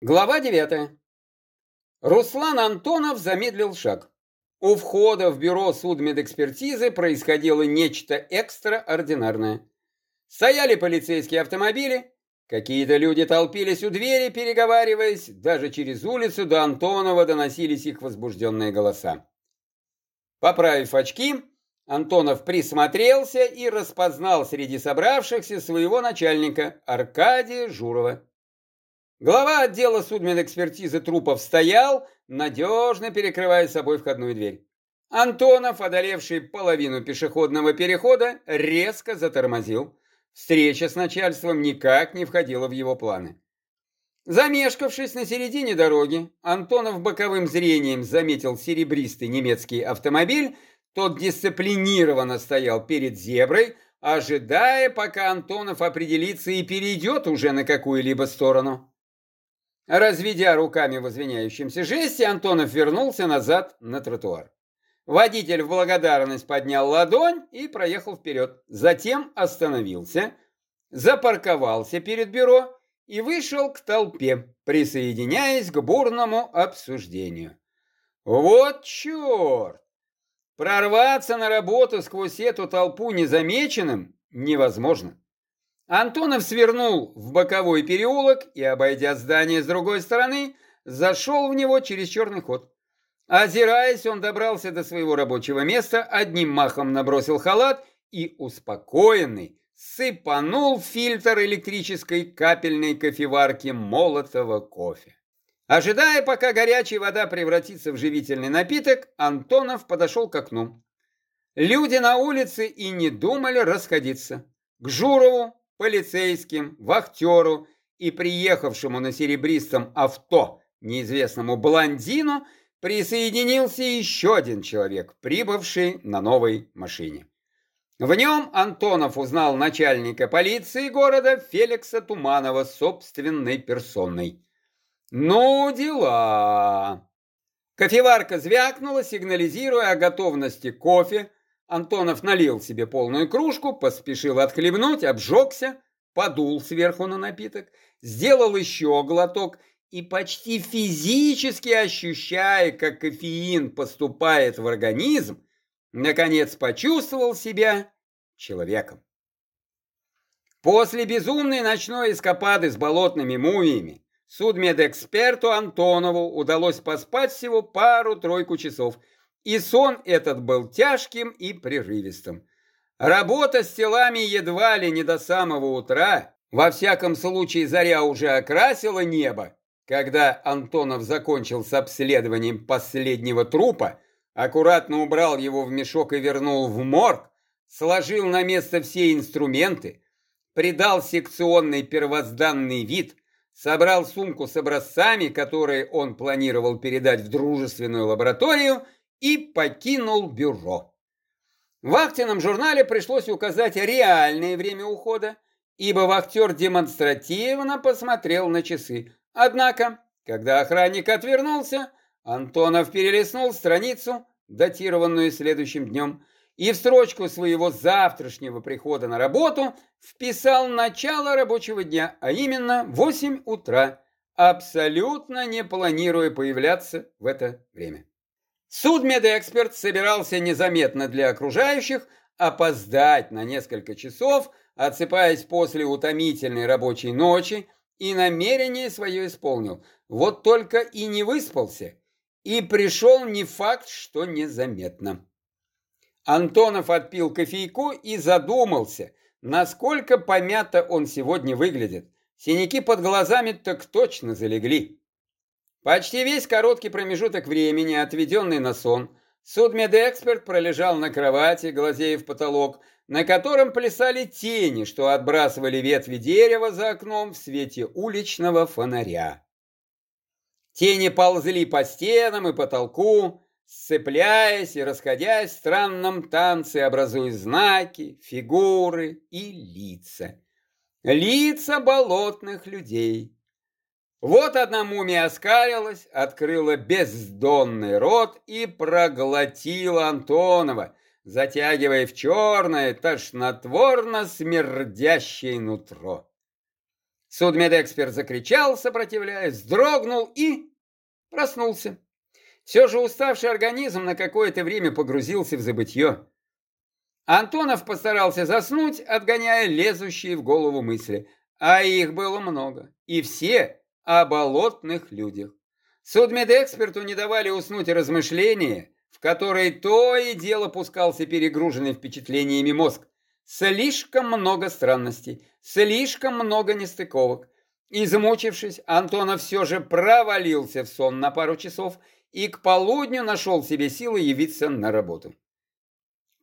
Глава 9. Руслан Антонов замедлил шаг. У входа в бюро судмедэкспертизы происходило нечто экстраординарное. Стояли полицейские автомобили, какие-то люди толпились у двери, переговариваясь, даже через улицу до Антонова доносились их возбужденные голоса. Поправив очки, Антонов присмотрелся и распознал среди собравшихся своего начальника Аркадия Журова. Глава отдела судмедэкспертизы трупов стоял, надежно перекрывая собой входную дверь. Антонов, одолевший половину пешеходного перехода, резко затормозил. Встреча с начальством никак не входила в его планы. Замешкавшись на середине дороги, Антонов боковым зрением заметил серебристый немецкий автомобиль, тот дисциплинированно стоял перед зеброй, ожидая, пока Антонов определится и перейдет уже на какую-либо сторону. Разведя руками в извиняющемся жесте, Антонов вернулся назад на тротуар. Водитель в благодарность поднял ладонь и проехал вперед. Затем остановился, запарковался перед бюро и вышел к толпе, присоединяясь к бурному обсуждению. Вот черт! Прорваться на работу сквозь эту толпу незамеченным невозможно. Антонов свернул в боковой переулок и, обойдя здание с другой стороны, зашел в него через черный ход. Озираясь, он добрался до своего рабочего места, одним махом набросил халат и, успокоенный, сыпанул фильтр электрической капельной кофеварки молотого кофе. Ожидая, пока горячая вода превратится в живительный напиток, Антонов подошел к окну. Люди на улице и не думали расходиться. К Журову, полицейским, вахтеру и приехавшему на серебристом авто неизвестному блондину присоединился еще один человек, прибывший на новой машине. В нем Антонов узнал начальника полиции города Феликса Туманова собственной персоной. Ну, дела. Кофеварка звякнула, сигнализируя о готовности кофе, Антонов налил себе полную кружку, поспешил отхлебнуть, обжегся, подул сверху на напиток, сделал еще глоток и почти физически ощущая, как кофеин поступает в организм, наконец почувствовал себя человеком. После безумной ночной эскапады с болотными мумиями судмедэксперту Антонову удалось поспать всего пару-тройку часов – и сон этот был тяжким и прерывистым. Работа с телами едва ли не до самого утра, во всяком случае заря уже окрасила небо, когда Антонов закончил с обследованием последнего трупа, аккуратно убрал его в мешок и вернул в морг, сложил на место все инструменты, придал секционный первозданный вид, собрал сумку с образцами, которые он планировал передать в дружественную лабораторию – и покинул бюро. В вахтенном журнале пришлось указать реальное время ухода, ибо вахтер демонстративно посмотрел на часы. Однако, когда охранник отвернулся, Антонов перелистнул страницу, датированную следующим днем, и в строчку своего завтрашнего прихода на работу вписал начало рабочего дня, а именно 8 утра, абсолютно не планируя появляться в это время. Судмедэксперт собирался незаметно для окружающих опоздать на несколько часов, отсыпаясь после утомительной рабочей ночи, и намерение свое исполнил. Вот только и не выспался, и пришел не факт, что незаметно. Антонов отпил кофейку и задумался, насколько помято он сегодня выглядит. Синяки под глазами так точно залегли. Почти весь короткий промежуток времени, отведенный на сон, судмедэксперт пролежал на кровати, глазея в потолок, на котором плясали тени, что отбрасывали ветви дерева за окном в свете уличного фонаря. Тени ползли по стенам и потолку, сцепляясь и расходясь в странном танце, образуя знаки, фигуры и лица. Лица болотных людей. Вот одна мумия оскалилась, открыла бездонный рот и проглотила Антонова, затягивая в черное, тошнотворно смердящее нутро. Судмедэксперт закричал, сопротивляясь, вздрогнул и проснулся. Все же уставший организм на какое-то время погрузился в забытье. Антонов постарался заснуть, отгоняя лезущие в голову мысли. А их было много. И все о болотных людях. Судмедэксперту не давали уснуть размышления, в которые то и дело пускался перегруженный впечатлениями мозг. Слишком много странностей, слишком много нестыковок. Измучившись, Антонов все же провалился в сон на пару часов и к полудню нашел себе силы явиться на работу.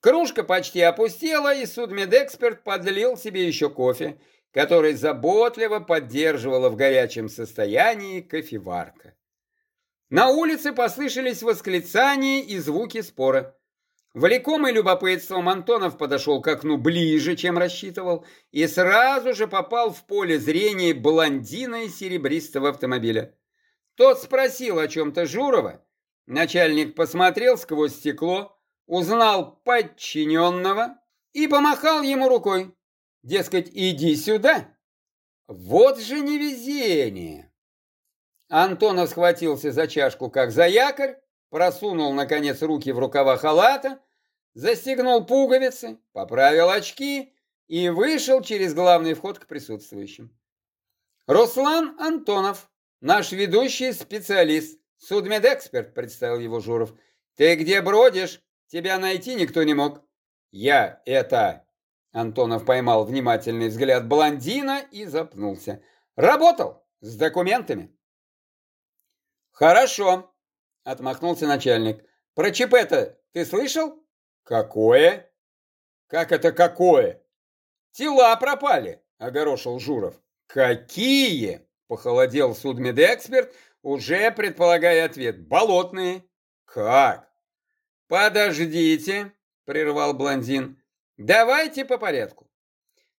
Кружка почти опустела, и судмедэксперт подлил себе еще кофе, который заботливо поддерживала в горячем состоянии кофеварка. На улице послышались восклицания и звуки спора. Влекомый любопытством Антонов подошел к окну ближе, чем рассчитывал, и сразу же попал в поле зрения блондина из серебристого автомобиля. Тот спросил о чем-то Журова. Начальник посмотрел сквозь стекло, узнал подчиненного и помахал ему рукой. Дескать, иди сюда. Вот же невезение. Антонов схватился за чашку, как за якорь, просунул, наконец, руки в рукава халата, застегнул пуговицы, поправил очки и вышел через главный вход к присутствующим. Руслан Антонов, наш ведущий специалист, судмедэксперт, представил его Журов. Ты где бродишь? Тебя найти никто не мог. Я это... Антонов поймал внимательный взгляд блондина и запнулся. Работал с документами. Хорошо, отмахнулся начальник. Про ЧП-то ты слышал? Какое? Как это какое? Тела пропали, огорошил Журов. Какие? Похолодел судмедэксперт, уже предполагая ответ. Болотные. Как? Подождите, прервал блондин. Давайте по порядку.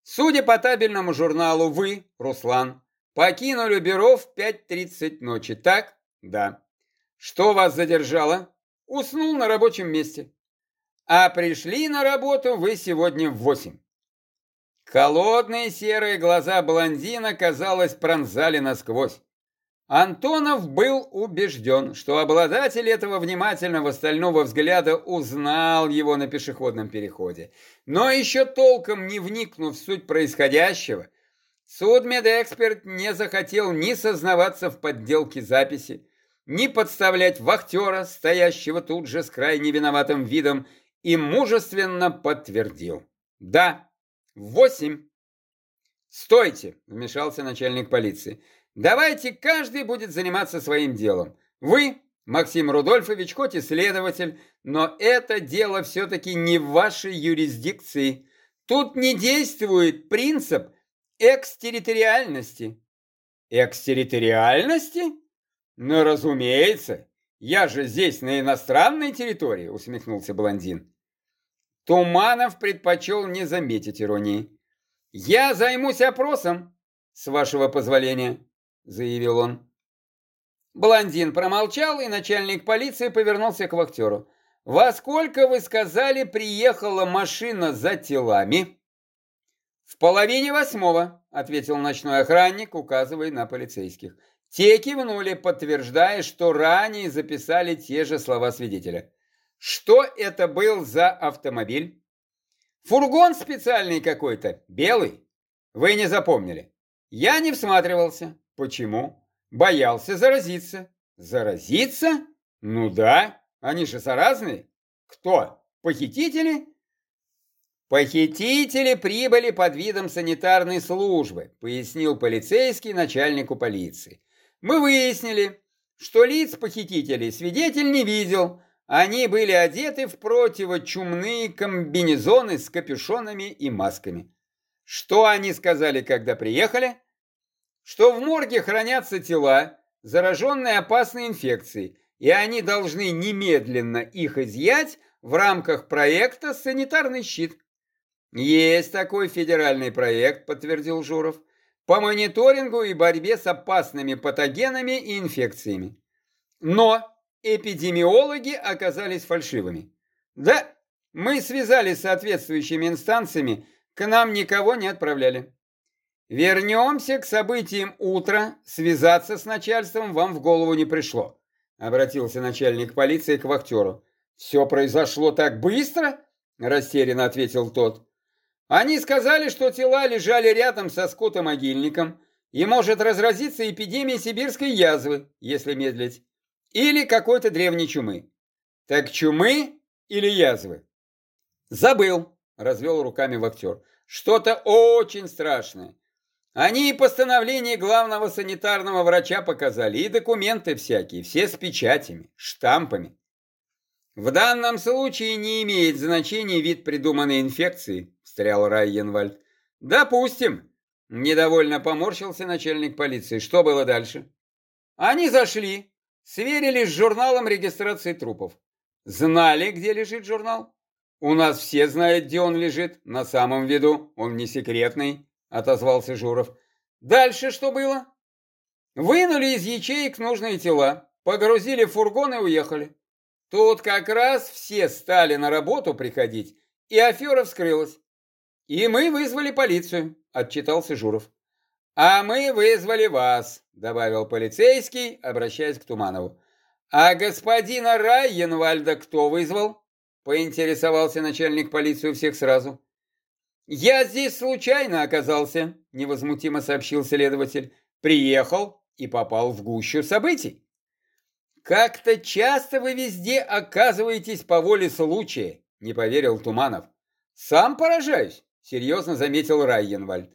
Судя по табельному журналу, вы, Руслан, покинули бюро в 5.30 ночи, так? Да. Что вас задержало? Уснул на рабочем месте. А пришли на работу вы сегодня в восемь. Холодные серые глаза блондина, казалось, пронзали насквозь. Антонов был убежден, что обладатель этого внимательного стального взгляда узнал его на пешеходном переходе. Но еще толком не вникнув в суть происходящего, судмедэксперт не захотел ни сознаваться в подделке записи, ни подставлять вахтера, стоящего тут же с крайне виноватым видом, и мужественно подтвердил. «Да, восемь». «Стойте!» — вмешался начальник полиции. «Давайте каждый будет заниматься своим делом. Вы, Максим Рудольфович, хоть следователь, но это дело все-таки не в вашей юрисдикции. Тут не действует принцип экстерриториальности». «Экстерриториальности?» «Ну, разумеется, я же здесь на иностранной территории», усмехнулся блондин. Туманов предпочел не заметить иронии. «Я займусь опросом, с вашего позволения», заявил он. Блондин промолчал, и начальник полиции повернулся к вахтеру. «Во сколько, вы сказали, приехала машина за телами?» «В половине восьмого», — ответил ночной охранник, указывая на полицейских. Те кивнули, подтверждая, что ранее записали те же слова свидетеля. Что это был за автомобиль? Фургон специальный какой-то, белый. Вы не запомнили. Я не всматривался. Почему? Боялся заразиться. Заразиться? Ну да, они же заразные. Кто? Похитители? Похитители прибыли под видом санитарной службы, пояснил полицейский начальнику полиции. Мы выяснили, что лиц похитителей свидетель не видел. Они были одеты в противочумные комбинезоны с капюшонами и масками. Что они сказали, когда приехали? Что в морге хранятся тела, зараженные опасной инфекцией, и они должны немедленно их изъять в рамках проекта «Санитарный щит». «Есть такой федеральный проект», — подтвердил Журов по мониторингу и борьбе с опасными патогенами и инфекциями. Но эпидемиологи оказались фальшивыми. Да, мы связались с соответствующими инстанциями, к нам никого не отправляли. Вернемся к событиям утра. Связаться с начальством вам в голову не пришло. Обратился начальник полиции к вахтеру. Все произошло так быстро? Растерянно ответил тот. Они сказали, что тела лежали рядом со скотомогильником, и может разразиться эпидемия сибирской язвы, если медлить, или какой-то древней чумы. Так чумы или язвы? Забыл, развел руками вахтер. Что-то очень страшное. Они и постановление главного санитарного врача показали, и документы всякие, все с печатями, штампами. В данном случае не имеет значения вид придуманной инфекции, встрял Райенвальд. Допустим. Недовольно поморщился начальник полиции. Что было дальше? Они зашли, сверились с журналом регистрации трупов. Знали, где лежит журнал? У нас все знают, где он лежит. На самом виду он не секретный, отозвался Журов. Дальше что было? Вынули из ячеек нужные тела, погрузили в фургон и уехали. Тут как раз все стали на работу приходить, и афера вскрылась. И мы вызвали полицию, отчитался Журов. А мы вызвали вас, добавил полицейский, обращаясь к Туманову. А господина Райенвальда кто вызвал? Поинтересовался начальник полиции у всех сразу. «Я здесь случайно оказался», — невозмутимо сообщил следователь. «Приехал и попал в гущу событий». «Как-то часто вы везде оказываетесь по воле случая», — не поверил Туманов. «Сам поражаюсь», — серьезно заметил Райенвальд.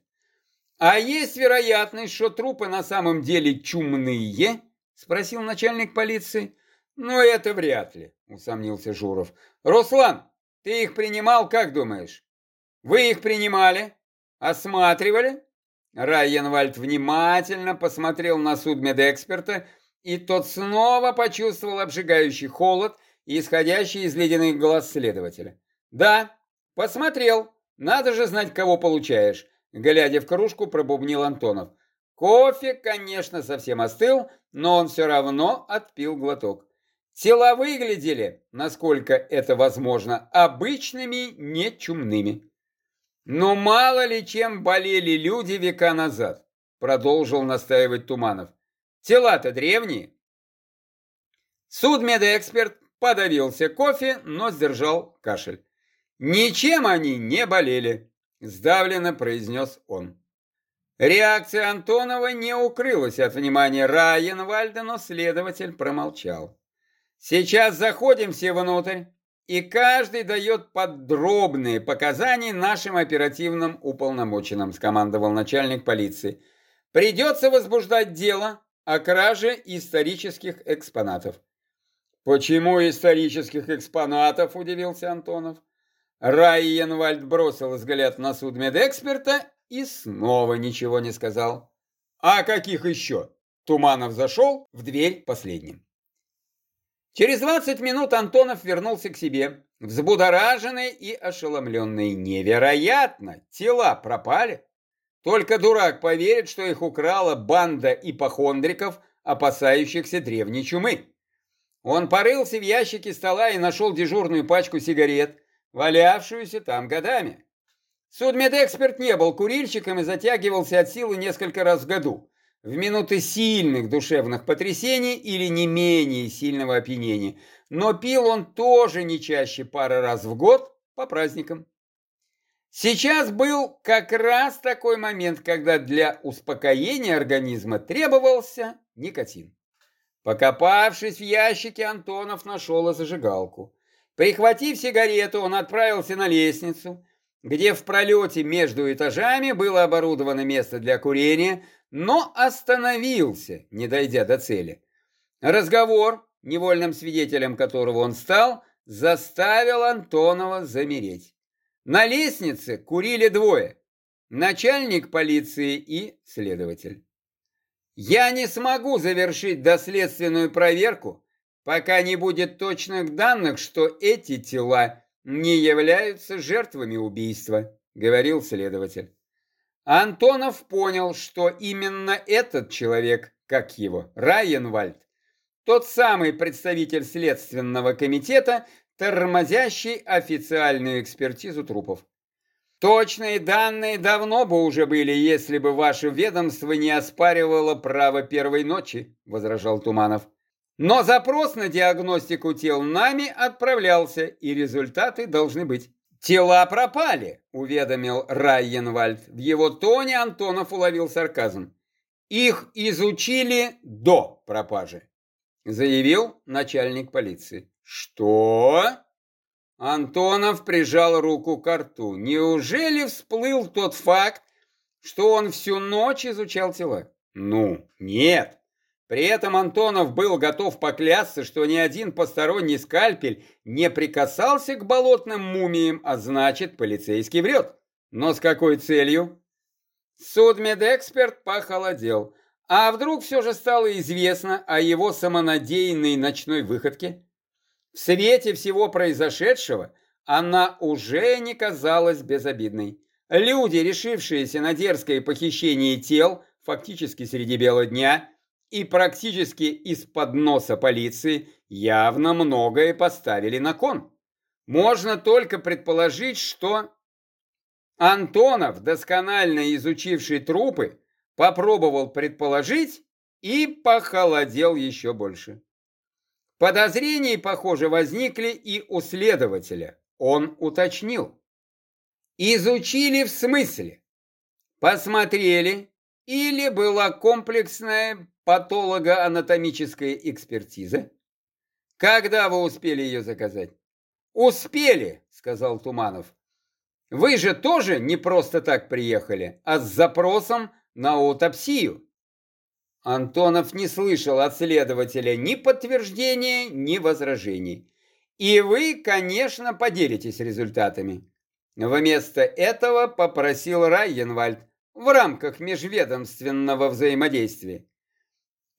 «А есть вероятность, что трупы на самом деле чумные?» — спросил начальник полиции. «Ну, это вряд ли», — усомнился Журов. «Руслан, ты их принимал, как думаешь?» «Вы их принимали? Осматривали?» Райенвальд внимательно посмотрел на судмедэксперта и тот снова почувствовал обжигающий холод, исходящий из ледяных глаз следователя. «Да, посмотрел. Надо же знать, кого получаешь», — глядя в кружку, пробубнил Антонов. Кофе, конечно, совсем остыл, но он все равно отпил глоток. Тела выглядели, насколько это возможно, обычными, не чумными. Но мало ли чем болели люди века назад, продолжил настаивать Туманов. Тела-то древние. Судмедэксперт подавился кофе, но сдержал кашель. Ничем они не болели, сдавленно произнес он. Реакция Антонова не укрылась от внимания Райенвальда, но следователь промолчал. Сейчас заходим все внутрь, и каждый дает подробные показания нашим оперативным уполномоченным, скомандовал начальник полиции. Придется возбуждать дело о краже исторических экспонатов. Почему исторических экспонатов, удивился Антонов. Райенвальд бросил взгляд на судмедэксперта и снова ничего не сказал. А каких еще? Туманов зашел в дверь последним. Через 20 минут Антонов вернулся к себе, взбудораженный и ошеломленный. Невероятно! Тела пропали. Только дурак поверит, что их украла банда ипохондриков, опасающихся древней чумы. Он порылся в ящике стола и нашел дежурную пачку сигарет, валявшуюся там годами. Судмедэксперт не был курильщиком и затягивался от силы несколько раз в году, в минуты сильных душевных потрясений или не менее сильного опьянения, но пил он тоже не чаще пары раз в год по праздникам. Сейчас был как раз такой момент, когда для успокоения организма требовался никотин. Покопавшись в ящике, Антонов нашел зажигалку. Прихватив сигарету, он отправился на лестницу, где в пролете между этажами было оборудовано место для курения, но остановился, не дойдя до цели. Разговор, невольным свидетелем которого он стал, заставил Антонова замереть. На лестнице курили двое. Начальник полиции и следователь. Я не смогу завершить доследственную проверку, пока не будет точных данных, что эти тела не являются жертвами убийства, говорил следователь. Антонов понял, что именно этот человек, как его, Райенвальд, тот самый представитель Следственного комитета, тормозящий официальную экспертизу трупов. Точные данные давно бы уже были, если бы ваше ведомство не оспаривало право первой ночи, возражал Туманов. Но запрос на диагностику тел нами отправлялся, и результаты должны быть. «Тела пропали», — уведомил Райенвальд. В его тоне Антонов уловил сарказм. «Их изучили до пропажи», — заявил начальник полиции. «Что?» Антонов прижал руку к рту. Неужели всплыл тот факт, что он всю ночь изучал тела? Ну, нет. При этом Антонов был готов поклясться, что ни один посторонний скальпель не прикасался к болотным мумиям, а значит, полицейский врет. Но с какой целью? Судмедэксперт похолодел. А вдруг все же стало известно о его самонадеянной ночной выходке? В свете всего произошедшего она уже не казалась безобидной. Люди, решившиеся на дерзкое похищение тел, фактически среди бела дня, и практически из-под носа полиции, явно многое поставили на кон. Можно только предположить, что Антонов, досконально изучивший трупы, попробовал предположить и похолодел еще больше. Подозрения, похоже, возникли и у следователя. Он уточнил. Изучили в смысле? Посмотрели, или была комплексная патологоанатомическая экспертиза? Когда вы успели ее заказать? Успели, сказал Туманов. Вы же тоже не просто так приехали, а с запросом на аутопсию. Антонов не слышал от следователя ни подтверждения, ни возражений. И вы, конечно, поделитесь результатами. Вместо этого попросил Райенвальд в рамках межведомственного взаимодействия.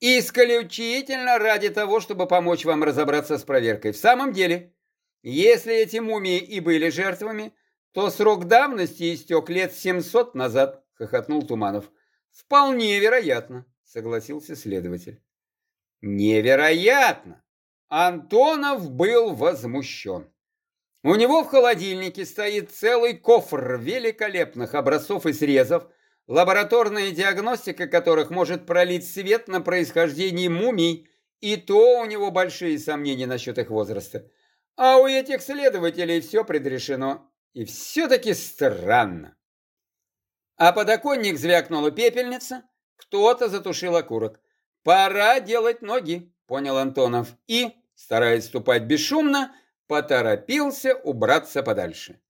Исключительно ради того, чтобы помочь вам разобраться с проверкой. В самом деле, если эти мумии и были жертвами, то срок давности истек лет 700 назад, хохотнул Туманов. Вполне вероятно согласился следователь. Невероятно! Антонов был возмущен. У него в холодильнике стоит целый кофр великолепных образцов и срезов, лабораторная диагностика которых может пролить свет на происхождение мумий, и то у него большие сомнения насчет их возраста. А у этих следователей все предрешено. И все-таки странно. А подоконник звякнула пепельница, кто-то затушил окурок. «Пора делать ноги», — понял Антонов. И, стараясь ступать бесшумно, поторопился убраться подальше.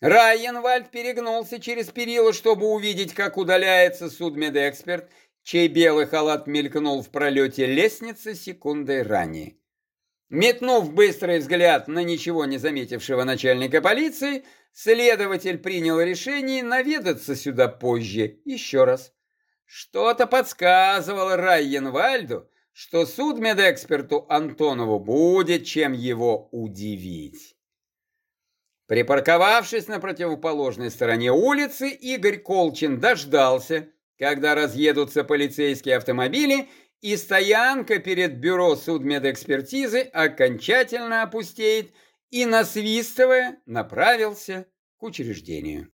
Райенвальд перегнулся через перила, чтобы увидеть, как удаляется судмедэксперт, чей белый халат мелькнул в пролете лестницы секундой ранее. Метнув быстрый взгляд на ничего не заметившего начальника полиции, следователь принял решение наведаться сюда позже еще раз. Что-то подсказывало Райенвальду, что судмедэксперту Антонову будет чем его удивить. Припарковавшись на противоположной стороне улицы, Игорь Колчин дождался, когда разъедутся полицейские автомобили, и стоянка перед бюро судмедэкспертизы окончательно опустеет, и, насвистывая, направился к учреждению.